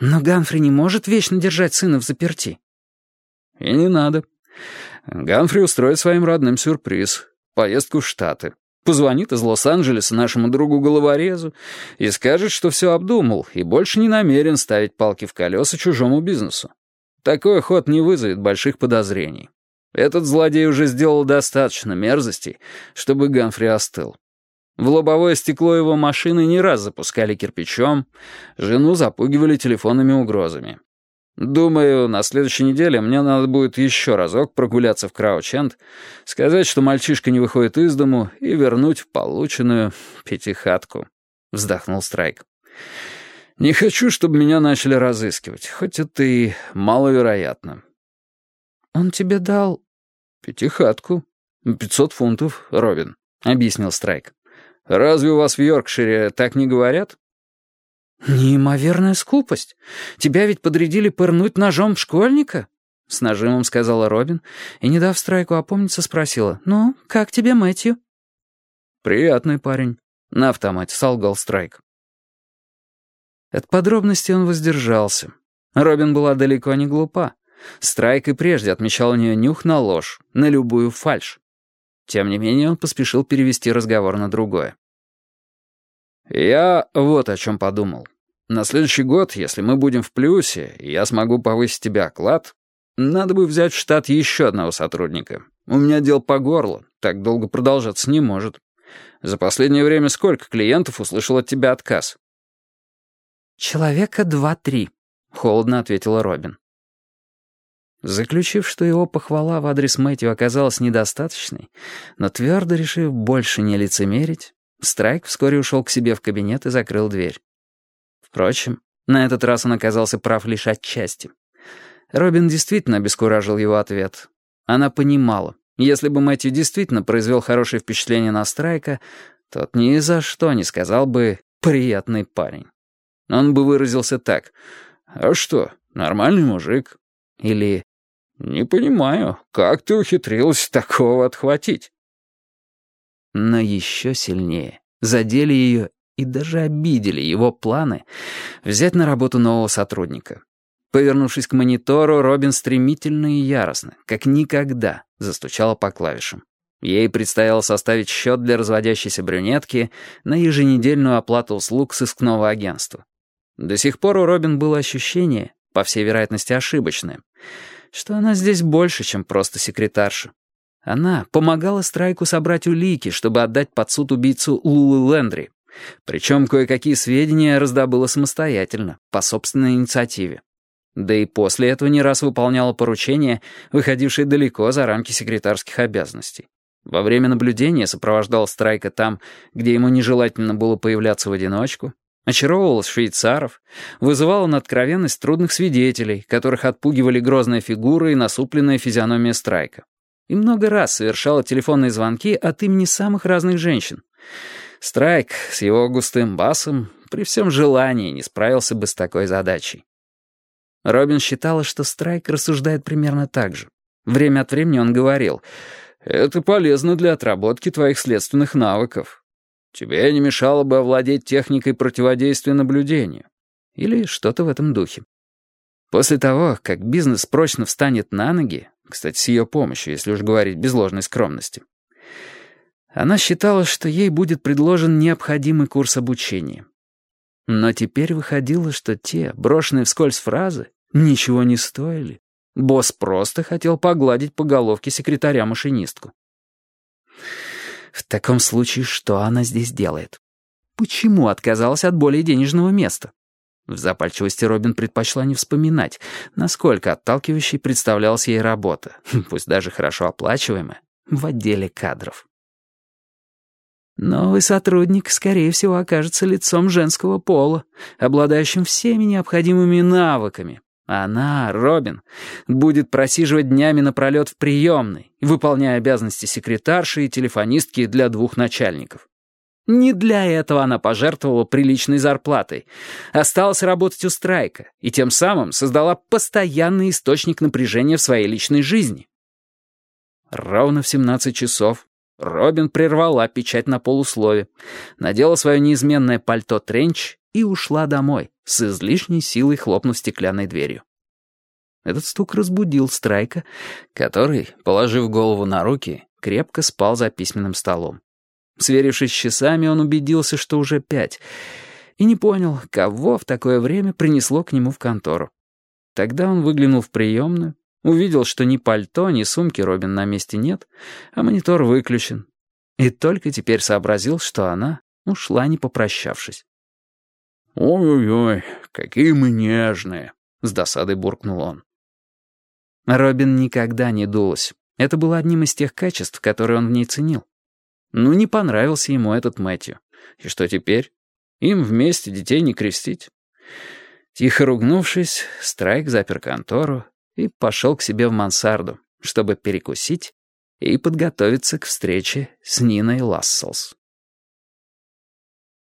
Но Ганфри не может вечно держать сына в заперти. И не надо. Ганфри устроит своим родным сюрприз. Поездку в Штаты. Позвонит из Лос-Анджелеса нашему другу-головорезу и скажет, что все обдумал и больше не намерен ставить палки в колеса чужому бизнесу. Такой ход не вызовет больших подозрений. Этот злодей уже сделал достаточно мерзостей, чтобы Ганфри остыл. В лобовое стекло его машины не раз запускали кирпичом, жену запугивали телефонными угрозами. Думаю, на следующей неделе мне надо будет еще разок прогуляться в Краученд, сказать, что мальчишка не выходит из дому, и вернуть в полученную пятихатку. Вздохнул Страйк. Не хочу, чтобы меня начали разыскивать, хоть это и маловероятно. Он тебе дал... Пятихатку. Пятьсот фунтов, Робин, объяснил Страйк. Разве у вас в Йоркшире так не говорят? «Неимоверная скупость. Тебя ведь подрядили пырнуть ножом школьника?» С нажимом сказала Робин и, не дав страйку опомниться, спросила. «Ну, как тебе, Мэтью?» «Приятный парень», — на автомате солгал страйк. От подробностей он воздержался. Робин была далеко не глупа. Страйк и прежде отмечал у нее нюх на ложь, на любую фальшь. Тем не менее, он поспешил перевести разговор на другое. «Я вот о чем подумал. На следующий год, если мы будем в плюсе, я смогу повысить тебе оклад, надо бы взять в штат еще одного сотрудника. У меня дел по горло, так долго продолжаться не может. За последнее время сколько клиентов услышал от тебя отказ?» «Человека два-три», — холодно ответила Робин. Заключив, что его похвала в адрес Мэтью оказалась недостаточной, но твердо решив больше не лицемерить, Страйк вскоре ушел к себе в кабинет и закрыл дверь. Впрочем, на этот раз он оказался прав лишь отчасти. Робин действительно обескуражил его ответ. Она понимала, если бы Мэтью действительно произвел хорошее впечатление на Страйка, тот ни за что не сказал бы «приятный парень». Он бы выразился так «А что, нормальный мужик?» Или «Не понимаю, как ты ухитрилась такого отхватить?» Но еще сильнее задели ее и даже обидели его планы взять на работу нового сотрудника. Повернувшись к монитору, Робин стремительно и яростно, как никогда, застучала по клавишам. Ей предстояло составить счет для разводящейся брюнетки на еженедельную оплату услуг сыскного агентства. До сих пор у Робин было ощущение, по всей вероятности ошибочное, что она здесь больше, чем просто секретарша. Она помогала Страйку собрать улики, чтобы отдать под суд убийцу Лулы Лендри. Причем кое-какие сведения раздобыла самостоятельно, по собственной инициативе. Да и после этого не раз выполняла поручения, выходившие далеко за рамки секретарских обязанностей. Во время наблюдения сопровождал Страйка там, где ему нежелательно было появляться в одиночку, очаровывала швейцаров, вызывала на откровенность трудных свидетелей, которых отпугивали грозная фигура и насупленная физиономия Страйка и много раз совершала телефонные звонки от имени самых разных женщин. Страйк с его густым басом при всем желании не справился бы с такой задачей. Робин считала, что Страйк рассуждает примерно так же. Время от времени он говорил, «Это полезно для отработки твоих следственных навыков. Тебе не мешало бы овладеть техникой противодействия наблюдению». Или что-то в этом духе. После того, как бизнес прочно встанет на ноги, кстати, с ее помощью, если уж говорить без ложной скромности. Она считала, что ей будет предложен необходимый курс обучения. Но теперь выходило, что те, брошенные вскользь фразы, ничего не стоили. Босс просто хотел погладить по головке секретаря-машинистку. В таком случае что она здесь делает? Почему отказалась от более денежного места? В запальчивости Робин предпочла не вспоминать, насколько отталкивающей представлялась ей работа, пусть даже хорошо оплачиваемая, в отделе кадров. Новый сотрудник, скорее всего, окажется лицом женского пола, обладающим всеми необходимыми навыками. Она, Робин, будет просиживать днями напролет в приемной, выполняя обязанности секретарши и телефонистки для двух начальников. Не для этого она пожертвовала приличной зарплатой. Осталась работать у страйка и тем самым создала постоянный источник напряжения в своей личной жизни. Ровно в 17 часов Робин прервала печать на полуслове, надела свое неизменное пальто-тренч и ушла домой, с излишней силой хлопнув стеклянной дверью. Этот стук разбудил Страйка, который, положив голову на руки, крепко спал за письменным столом. Сверившись с часами, он убедился, что уже пять, и не понял, кого в такое время принесло к нему в контору. Тогда он выглянул в приемную, увидел, что ни пальто, ни сумки Робин на месте нет, а монитор выключен, и только теперь сообразил, что она ушла, не попрощавшись. «Ой-ой-ой, какие мы нежные!» — с досадой буркнул он. Робин никогда не дулась. Это было одним из тех качеств, которые он в ней ценил. Ну, не понравился ему этот Мэтью. И что теперь? Им вместе детей не крестить. Тихо ругнувшись, Страйк запер контору и пошел к себе в мансарду, чтобы перекусить и подготовиться к встрече с Ниной Ласселс.